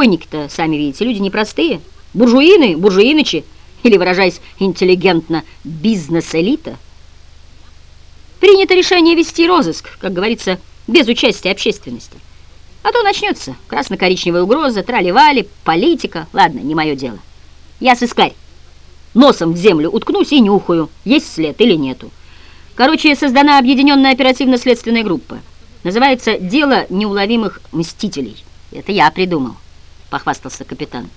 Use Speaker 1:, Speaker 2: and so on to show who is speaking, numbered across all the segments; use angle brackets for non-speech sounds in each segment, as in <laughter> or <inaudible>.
Speaker 1: покойники-то, сами видите, люди непростые. Буржуины, буржуинычи, или, выражаясь интеллигентно, бизнес-элита. Принято решение вести розыск, как говорится, без участия общественности. А то начнется красно-коричневая угроза, трали-вали, политика. Ладно, не мое дело. Я сыскарь. Носом в землю уткнусь и нюхаю, есть след или нету. Короче, создана объединенная оперативно-следственная группа. Называется «Дело неуловимых мстителей». Это я придумал, похвастался капитан.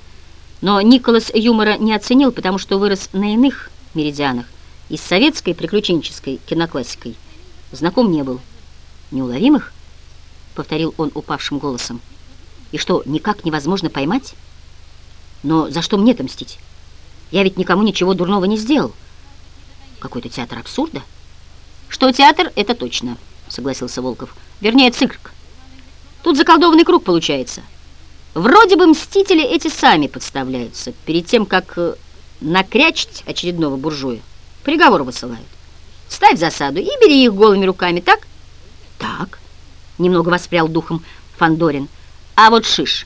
Speaker 1: Но Николас юмора не оценил, потому что вырос на иных меридианах и с советской приключенческой киноклассикой знаком не был. «Неуловимых?» — повторил он упавшим голосом. «И что, никак невозможно поймать? Но за что мне-то мстить? Я ведь никому ничего дурного не сделал. Какой-то театр абсурда?» «Что театр, это точно», — согласился Волков. «Вернее, цирк. Тут заколдованный круг получается. Вроде бы мстители эти сами подставляются перед тем, как э, накрячить очередного буржуя. Приговор высылают. Ставь засаду и бери их голыми руками, так?» «Так», — немного воспрял духом Фандорин. «А вот шиш.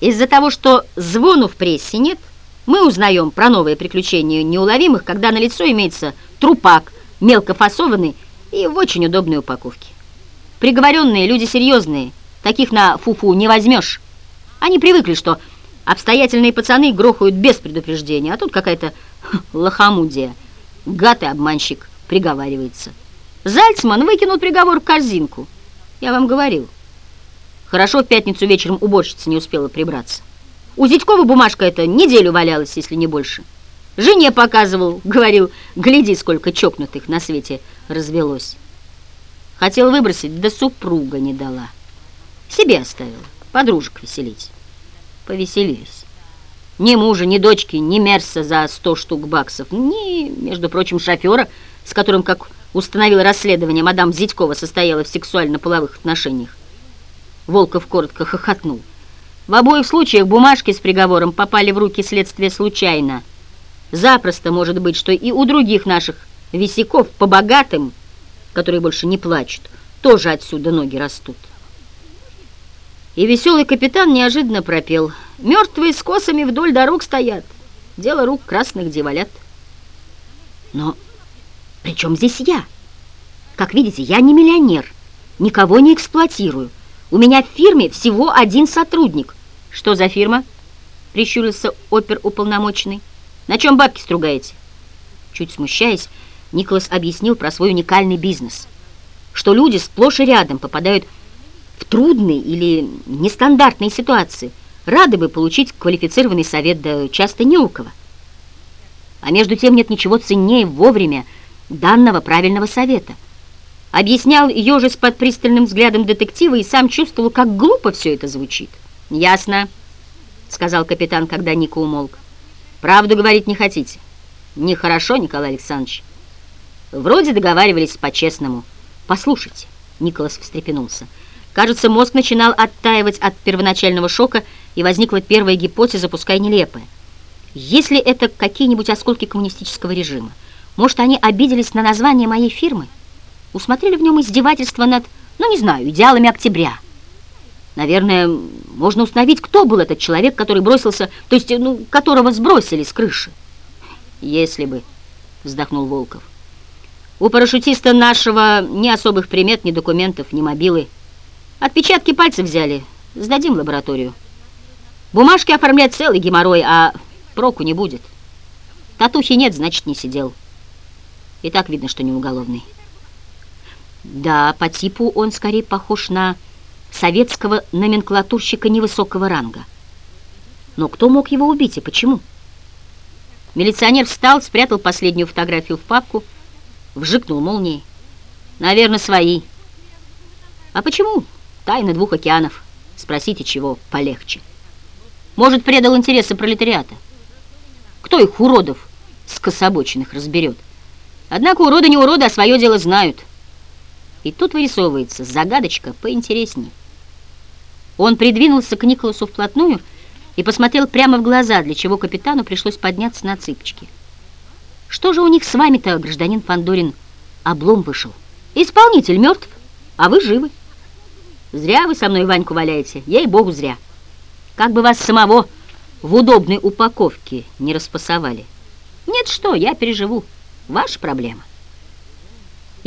Speaker 1: Из-за того, что звону в прессе нет, мы узнаем про новые приключения неуловимых, когда на лицо имеется трупак, мелко фасованный и в очень удобной упаковке. Приговоренные люди серьезные, таких на фуфу -фу не возьмешь. Они привыкли, что обстоятельные пацаны грохают без предупреждения, а тут какая-то <laughs> лохомудия. Гад и обманщик приговаривается. Зальцман выкинул приговор в корзинку. Я вам говорил. Хорошо в пятницу вечером уборщица не успела прибраться. У Зятькова бумажка эта неделю валялась, если не больше. Жене показывал, <laughs> говорил, гляди, сколько чокнутых на свете развелось. Хотел выбросить, да супруга не дала. Себе оставила, подружек веселить. Повеселились. Ни мужа, ни дочки, ни мерса за сто штук баксов, ни, между прочим, шофера, с которым, как установило расследование, мадам Зятькова состояла в сексуально-половых отношениях. Волков коротко хохотнул. В обоих случаях бумажки с приговором попали в руки следствия случайно. Запросто может быть, что и у других наших висяков по богатым, которые больше не плачут, тоже отсюда ноги растут. И веселый капитан неожиданно пропел. Мертвые с косами вдоль дорог стоят. Дело рук красных девалят. Но при чем здесь я? Как видите, я не миллионер, никого не эксплуатирую. У меня в фирме всего один сотрудник. Что за фирма? Прищурился оперуполномоченный. На чем бабки стругаете? Чуть смущаясь, Николас объяснил про свой уникальный бизнес. Что люди сплошь и рядом попадают в трудные или нестандартные ситуации, рады бы получить квалифицированный совет, да часто не у кого. А между тем нет ничего ценнее вовремя данного правильного совета. Объяснял ежес под пристальным взглядом детектива и сам чувствовал, как глупо все это звучит. «Ясно», — сказал капитан, когда Ника умолк. Правду говорить не хотите? Нехорошо, Николай Александрович. Вроде договаривались по-честному. Послушайте, Николас встрепенулся. Кажется, мозг начинал оттаивать от первоначального шока, и возникла первая гипотеза, пускай нелепая. Если это какие-нибудь осколки коммунистического режима, может, они обиделись на название моей фирмы? Усмотрели в нем издевательство над, ну, не знаю, идеалами октября – Наверное, можно установить, кто был этот человек, который бросился, то есть, ну, которого сбросили с крыши. Если бы, вздохнул Волков. У парашютиста нашего ни особых примет, ни документов, ни мобилы. Отпечатки пальцев взяли, сдадим в лабораторию. Бумажки оформлять целый геморрой, а проку не будет. Татухи нет, значит, не сидел. И так видно, что не уголовный. Да, по типу он скорее похож на советского номенклатурщика невысокого ранга. Но кто мог его убить и почему? Милиционер встал, спрятал последнюю фотографию в папку, вжикнул молнией. Наверное, свои. А почему? Тайна двух океанов. Спросите, чего полегче. Может, предал интересы пролетариата. Кто их, уродов, скособоченных, разберет? Однако уроды не уроды, а свое дело знают. И тут вырисовывается загадочка поинтереснее. Он придвинулся к Николасу вплотную и посмотрел прямо в глаза, для чего капитану пришлось подняться на цыпочки. «Что же у них с вами-то, гражданин Фандорин, облом вышел? Исполнитель мертв, а вы живы. Зря вы со мной Ваньку валяете, ей-богу, зря. Как бы вас самого в удобной упаковке не распасовали. Нет, что, я переживу. Ваша проблема.